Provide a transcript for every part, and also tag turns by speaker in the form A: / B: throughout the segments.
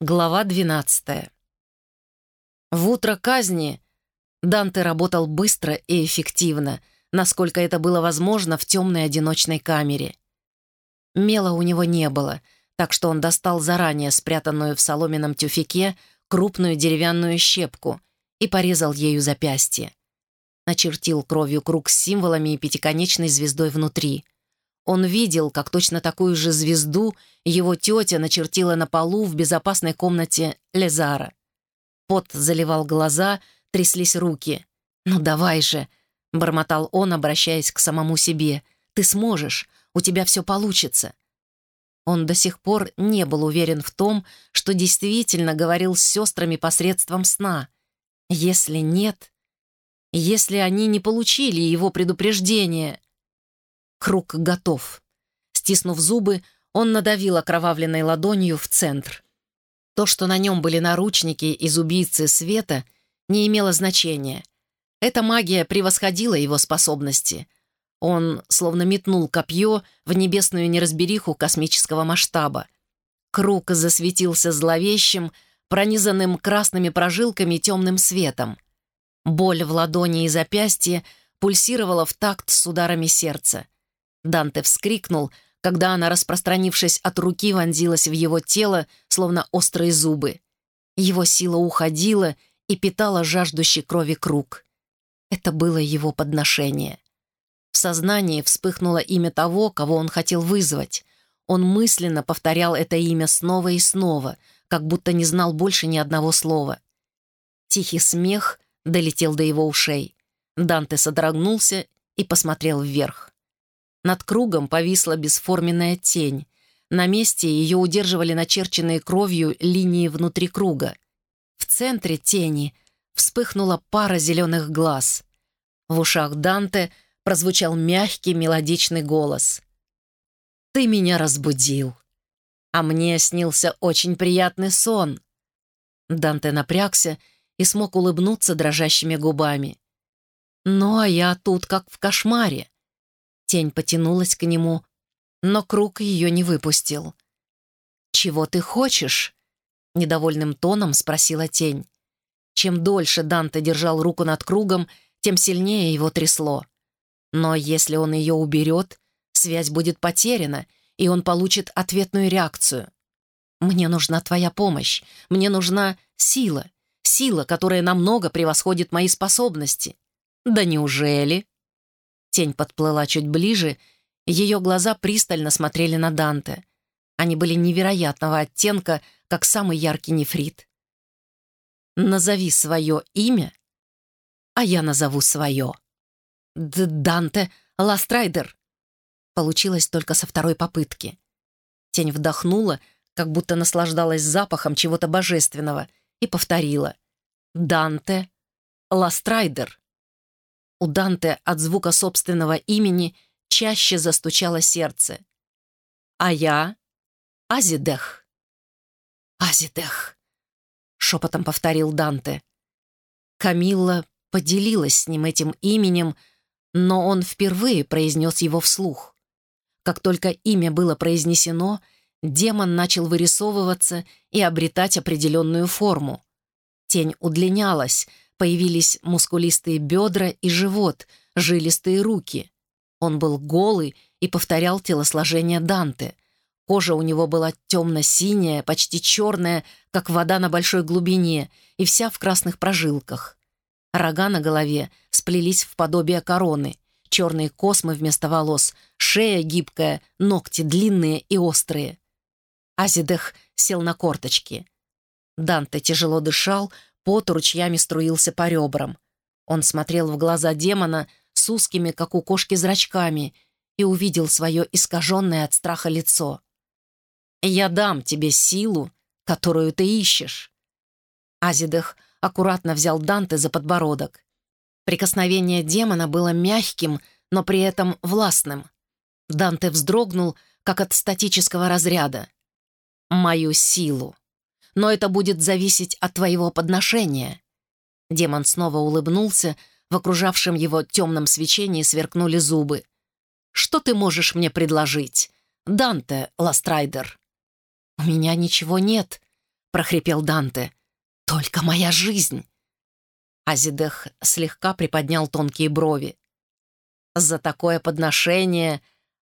A: Глава 12. В утро казни Данте работал быстро и эффективно, насколько это было возможно в темной одиночной камере. Мела у него не было, так что он достал заранее спрятанную в соломенном тюфике крупную деревянную щепку и порезал ею запястье. Начертил кровью круг с символами и пятиконечной звездой внутри — он видел, как точно такую же звезду его тетя начертила на полу в безопасной комнате Лезара. Пот заливал глаза, тряслись руки. «Ну давай же!» — бормотал он, обращаясь к самому себе. «Ты сможешь, у тебя все получится». Он до сих пор не был уверен в том, что действительно говорил с сестрами посредством сна. Если нет, если они не получили его предупреждение, Круг готов. Стиснув зубы, он надавил окровавленной ладонью в центр. То, что на нем были наручники из убийцы света, не имело значения. Эта магия превосходила его способности. Он словно метнул копье в небесную неразбериху космического масштаба. Круг засветился зловещим, пронизанным красными прожилками темным светом. Боль в ладони и запястье пульсировала в такт с ударами сердца. Данте вскрикнул, когда она, распространившись от руки, вонзилась в его тело, словно острые зубы. Его сила уходила и питала жаждущий крови круг. Это было его подношение. В сознании вспыхнуло имя того, кого он хотел вызвать. Он мысленно повторял это имя снова и снова, как будто не знал больше ни одного слова. Тихий смех долетел до его ушей. Данте содрогнулся и посмотрел вверх. Над кругом повисла бесформенная тень. На месте ее удерживали начерченные кровью линии внутри круга. В центре тени вспыхнула пара зеленых глаз. В ушах Данте прозвучал мягкий мелодичный голос. «Ты меня разбудил, а мне снился очень приятный сон». Данте напрягся и смог улыбнуться дрожащими губами. «Ну, а я тут как в кошмаре. Тень потянулась к нему, но круг ее не выпустил. «Чего ты хочешь?» — недовольным тоном спросила тень. Чем дольше Данте держал руку над кругом, тем сильнее его трясло. Но если он ее уберет, связь будет потеряна, и он получит ответную реакцию. «Мне нужна твоя помощь, мне нужна сила, сила, которая намного превосходит мои способности». «Да неужели?» Тень подплыла чуть ближе, ее глаза пристально смотрели на Данте. Они были невероятного оттенка, как самый яркий нефрит. «Назови свое имя, а я назову свое». Д «Данте Ластрайдер». Получилось только со второй попытки. Тень вдохнула, как будто наслаждалась запахом чего-то божественного, и повторила. «Данте Ластрайдер». У Данте от звука собственного имени чаще застучало сердце. «А я — Азидех». «Азидех», — шепотом повторил Данте. Камилла поделилась с ним этим именем, но он впервые произнес его вслух. Как только имя было произнесено, демон начал вырисовываться и обретать определенную форму. Тень удлинялась, Появились мускулистые бедра и живот, жилистые руки. Он был голый и повторял телосложение Данте. Кожа у него была темно-синяя, почти черная, как вода на большой глубине, и вся в красных прожилках. Рога на голове сплелись в подобие короны, черные космы вместо волос, шея гибкая, ногти длинные и острые. Азидех сел на корточки. Данте тяжело дышал, Пот ручьями струился по ребрам. Он смотрел в глаза демона с узкими, как у кошки, зрачками и увидел свое искаженное от страха лицо. «Я дам тебе силу, которую ты ищешь». Азидах аккуратно взял Данте за подбородок. Прикосновение демона было мягким, но при этом властным. Данте вздрогнул, как от статического разряда. «Мою силу», но это будет зависеть от твоего подношения». Демон снова улыбнулся, в окружавшем его темном свечении сверкнули зубы. «Что ты можешь мне предложить, Данте Ластрайдер?» «У меня ничего нет», — прохрипел Данте. «Только моя жизнь!» Азидех слегка приподнял тонкие брови. «За такое подношение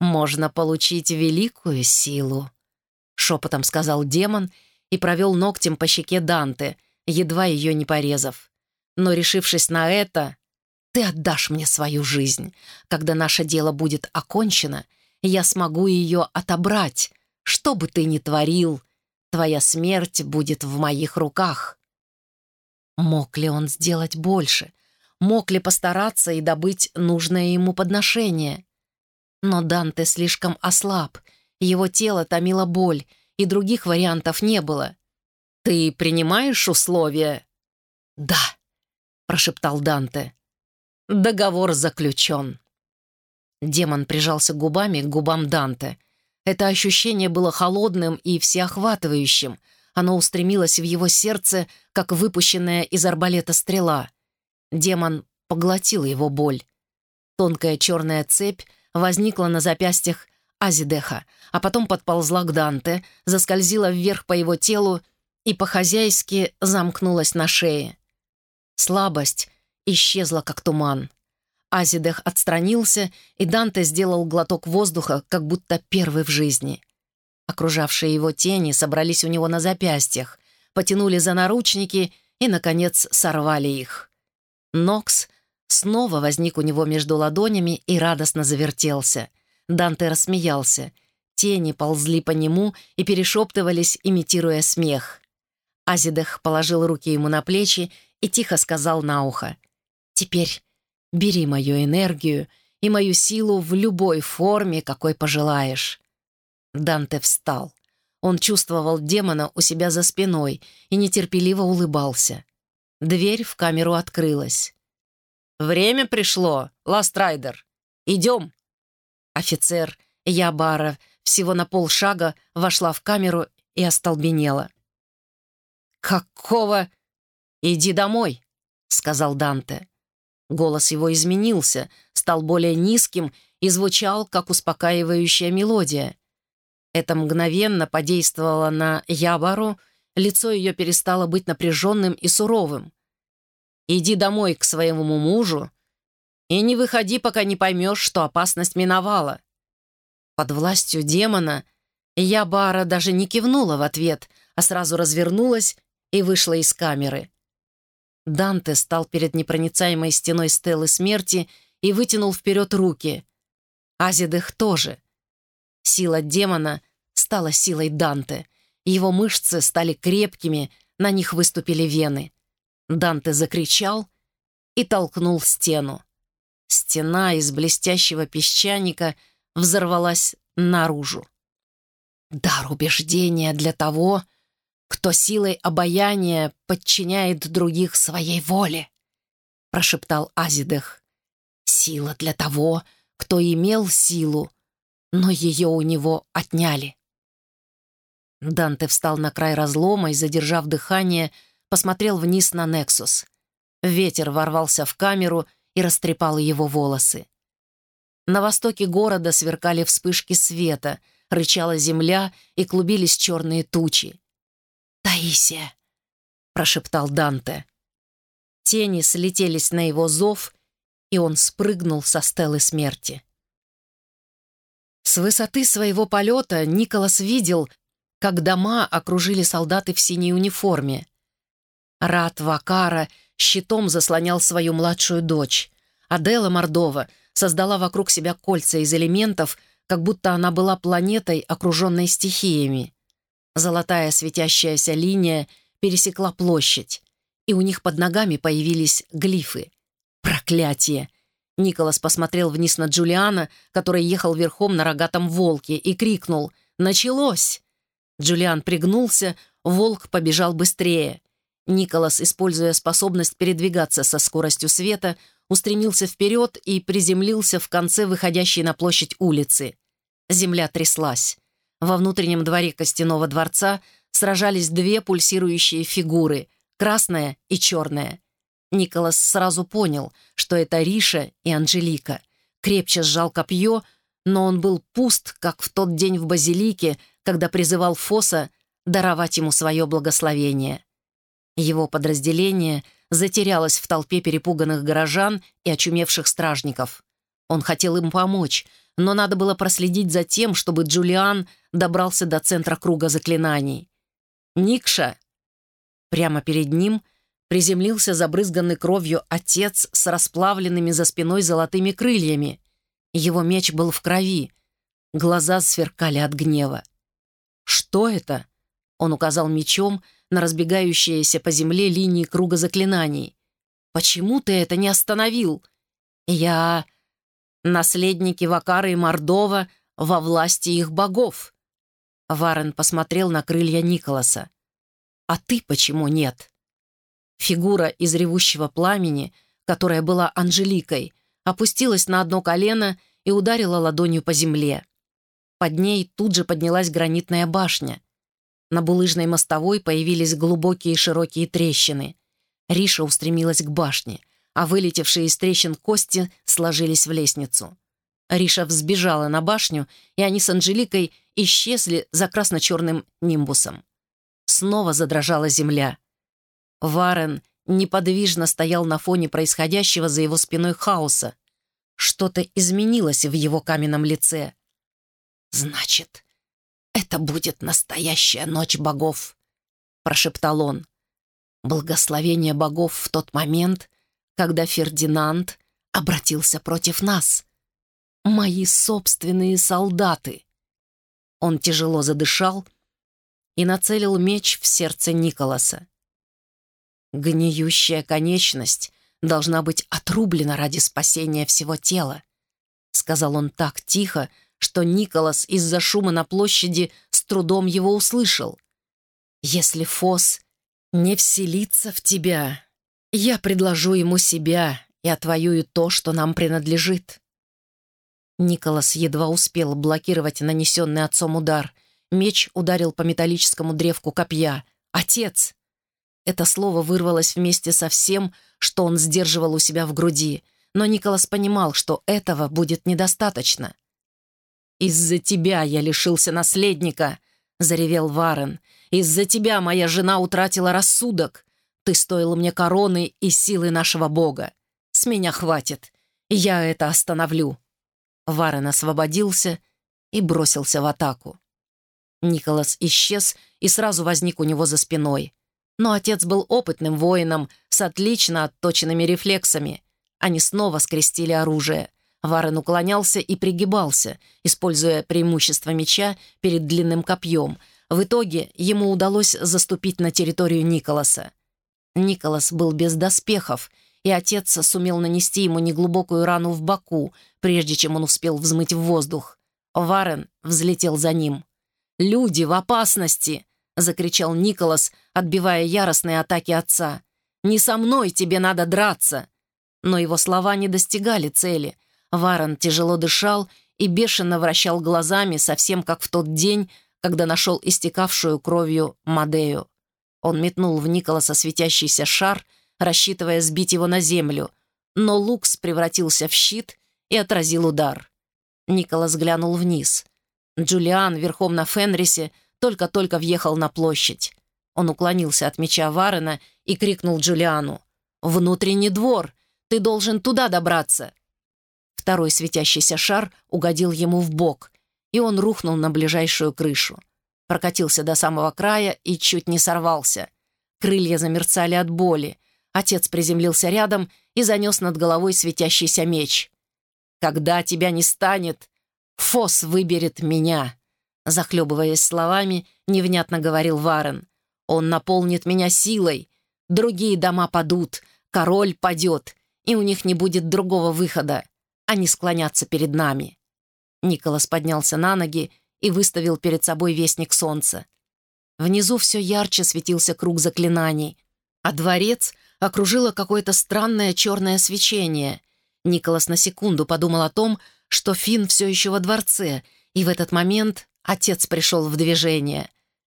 A: можно получить великую силу», — шепотом сказал демон и провел ногтем по щеке Данте, едва ее не порезав. «Но, решившись на это, ты отдашь мне свою жизнь. Когда наше дело будет окончено, я смогу ее отобрать. Что бы ты ни творил, твоя смерть будет в моих руках». Мог ли он сделать больше? Мог ли постараться и добыть нужное ему подношение? Но Данте слишком ослаб, его тело томило боль, и других вариантов не было. «Ты принимаешь условия?» «Да», — прошептал Данте. Договор заключен. Демон прижался губами к губам Данте. Это ощущение было холодным и всеохватывающим. Оно устремилось в его сердце, как выпущенная из арбалета стрела. Демон поглотил его боль. Тонкая черная цепь возникла на запястьях Азидеха, а потом подползла к Данте, заскользила вверх по его телу и по-хозяйски замкнулась на шее. Слабость исчезла, как туман. Азидех отстранился, и Данте сделал глоток воздуха, как будто первый в жизни. Окружавшие его тени собрались у него на запястьях, потянули за наручники и, наконец, сорвали их. Нокс снова возник у него между ладонями и радостно завертелся. Данте рассмеялся. Тени ползли по нему и перешептывались, имитируя смех. Азидех положил руки ему на плечи и тихо сказал на ухо — Теперь бери мою энергию и мою силу в любой форме, какой пожелаешь». Данте встал. Он чувствовал демона у себя за спиной и нетерпеливо улыбался. Дверь в камеру открылась. «Время пришло, Ластрайдер. Идем!» Офицер Ябара всего на полшага вошла в камеру и остолбенела. «Какого? Иди домой!» — сказал Данте. Голос его изменился, стал более низким и звучал, как успокаивающая мелодия. Это мгновенно подействовало на Ябару, лицо ее перестало быть напряженным и суровым. «Иди домой к своему мужу и не выходи, пока не поймешь, что опасность миновала». Под властью демона Ябара даже не кивнула в ответ, а сразу развернулась и вышла из камеры. Данте стал перед непроницаемой стеной стелы смерти и вытянул вперед руки. Азидых тоже. Сила демона стала силой Данте. Его мышцы стали крепкими, на них выступили вены. Данте закричал и толкнул стену. Стена из блестящего песчаника взорвалась наружу. Дар убеждения для того, кто силой обаяния подчиняет других своей воле», — прошептал Азидех. «Сила для того, кто имел силу, но ее у него отняли». Данте встал на край разлома и, задержав дыхание, посмотрел вниз на Нексус. Ветер ворвался в камеру и растрепал его волосы. На востоке города сверкали вспышки света, рычала земля и клубились черные тучи. «Таисия!» — прошептал Данте. Тени слетелись на его зов, и он спрыгнул со стелы смерти. С высоты своего полета Николас видел, как дома окружили солдаты в синей униформе. Рат Вакара щитом заслонял свою младшую дочь. Адела Мордова создала вокруг себя кольца из элементов, как будто она была планетой, окруженной стихиями. Золотая светящаяся линия пересекла площадь, и у них под ногами появились глифы. Проклятие! Николас посмотрел вниз на Джулиана, который ехал верхом на рогатом волке, и крикнул «Началось!». Джулиан пригнулся, волк побежал быстрее. Николас, используя способность передвигаться со скоростью света, устремился вперед и приземлился в конце выходящей на площадь улицы. Земля тряслась. Во внутреннем дворе костяного дворца сражались две пульсирующие фигуры — красная и черная. Николас сразу понял, что это Риша и Анжелика. Крепче сжал копье, но он был пуст, как в тот день в базилике, когда призывал Фоса даровать ему свое благословение. Его подразделение затерялось в толпе перепуганных горожан и очумевших стражников. Он хотел им помочь, но надо было проследить за тем, чтобы Джулиан добрался до центра круга заклинаний. «Никша!» Прямо перед ним приземлился забрызганный кровью отец с расплавленными за спиной золотыми крыльями. Его меч был в крови, глаза сверкали от гнева. «Что это?» Он указал мечом на разбегающиеся по земле линии круга заклинаний. «Почему ты это не остановил?» «Я...» «Наследники Вакара и Мордова во власти их богов». Варен посмотрел на крылья Николаса. «А ты почему нет?» Фигура из ревущего пламени, которая была Анжеликой, опустилась на одно колено и ударила ладонью по земле. Под ней тут же поднялась гранитная башня. На булыжной мостовой появились глубокие широкие трещины. Риша устремилась к башне, а вылетевшие из трещин кости сложились в лестницу. Риша взбежала на башню, и они с Анжеликой исчезли за красно-черным нимбусом. Снова задрожала земля. Варен неподвижно стоял на фоне происходящего за его спиной хаоса. Что-то изменилось в его каменном лице. «Значит, это будет настоящая ночь богов», — прошептал он. «Благословение богов в тот момент, когда Фердинанд обратился против нас. Мои собственные солдаты». Он тяжело задышал и нацелил меч в сердце Николаса. Гниющая конечность должна быть отрублена ради спасения всего тела, сказал он так тихо, что Николас из-за шума на площади с трудом его услышал. «Если Фос не вселится в тебя, я предложу ему себя и отвоюю то, что нам принадлежит». Николас едва успел блокировать нанесенный отцом удар. Меч ударил по металлическому древку копья. «Отец!» Это слово вырвалось вместе со всем, что он сдерживал у себя в груди, но Николас понимал, что этого будет недостаточно. «Из-за тебя я лишился наследника», — заревел Варен. «Из-за тебя моя жена утратила рассудок. Ты стоил мне короны и силы нашего бога. С меня хватит. Я это остановлю». Варен освободился и бросился в атаку. Николас исчез и сразу возник у него за спиной. Но отец был опытным воином с отлично отточенными рефлексами. Они снова скрестили оружие. Варен уклонялся и пригибался, используя преимущество меча перед длинным копьем. В итоге ему удалось заступить на территорию Николаса. Николас был без доспехов, и отец сумел нанести ему неглубокую рану в боку, прежде чем он успел взмыть в воздух. Варен взлетел за ним. «Люди в опасности!» — закричал Николас, отбивая яростные атаки отца. «Не со мной тебе надо драться!» Но его слова не достигали цели — Варон тяжело дышал и бешено вращал глазами, совсем как в тот день, когда нашел истекавшую кровью Мадею. Он метнул в Николаса светящийся шар, рассчитывая сбить его на землю, но Лукс превратился в щит и отразил удар. Николас глянул вниз. Джулиан верхом на Фенрисе только-только въехал на площадь. Он уклонился от меча Варена и крикнул Джулиану. «Внутренний двор! Ты должен туда добраться!» Второй светящийся шар угодил ему в бок, и он рухнул на ближайшую крышу. Прокатился до самого края и чуть не сорвался. Крылья замерцали от боли. Отец приземлился рядом и занес над головой светящийся меч. «Когда тебя не станет, Фос выберет меня!» Захлебываясь словами, невнятно говорил Варен. «Он наполнит меня силой. Другие дома падут, король падет, и у них не будет другого выхода. Они склонятся перед нами». Николас поднялся на ноги и выставил перед собой вестник солнца. Внизу все ярче светился круг заклинаний, а дворец окружило какое-то странное черное свечение. Николас на секунду подумал о том, что Финн все еще во дворце, и в этот момент отец пришел в движение.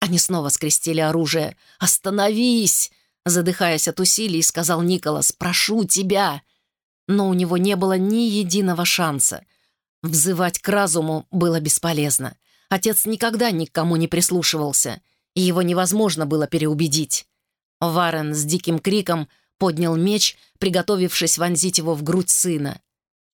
A: Они снова скрестили оружие. «Остановись!» Задыхаясь от усилий, сказал Николас. «Прошу тебя!» Но у него не было ни единого шанса. Взывать к разуму было бесполезно. Отец никогда ни к кому не прислушивался. Его невозможно было переубедить. Варен с диким криком поднял меч, приготовившись вонзить его в грудь сына.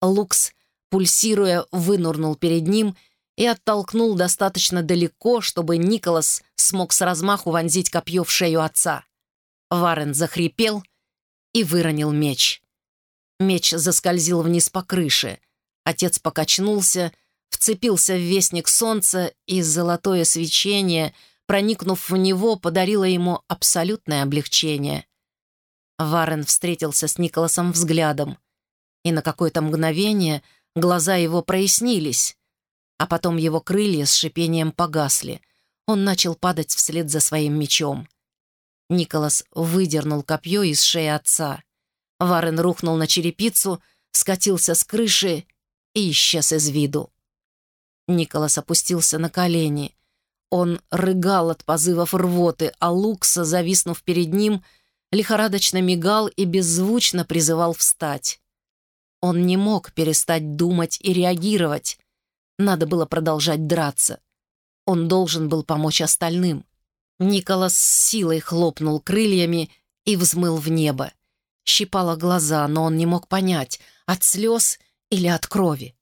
A: Лукс, пульсируя, вынурнул перед ним и оттолкнул достаточно далеко, чтобы Николас смог с размаху вонзить копье в шею отца. Варен захрипел и выронил меч. Меч заскользил вниз по крыше. Отец покачнулся, вцепился в вестник солнца, и золотое свечение, проникнув в него, подарило ему абсолютное облегчение. Варен встретился с Николасом взглядом, и на какое-то мгновение глаза его прояснились, а потом его крылья с шипением погасли. Он начал падать вслед за своим мечом. Николас выдернул копье из шеи отца. Варен рухнул на черепицу, скатился с крыши и исчез из виду. Николас опустился на колени. Он рыгал от позывов рвоты, а Лукса, зависнув перед ним, лихорадочно мигал и беззвучно призывал встать. Он не мог перестать думать и реагировать. Надо было продолжать драться. Он должен был помочь остальным. Николас с силой хлопнул крыльями и взмыл в небо. Щипало глаза, но он не мог понять, от слез или от крови.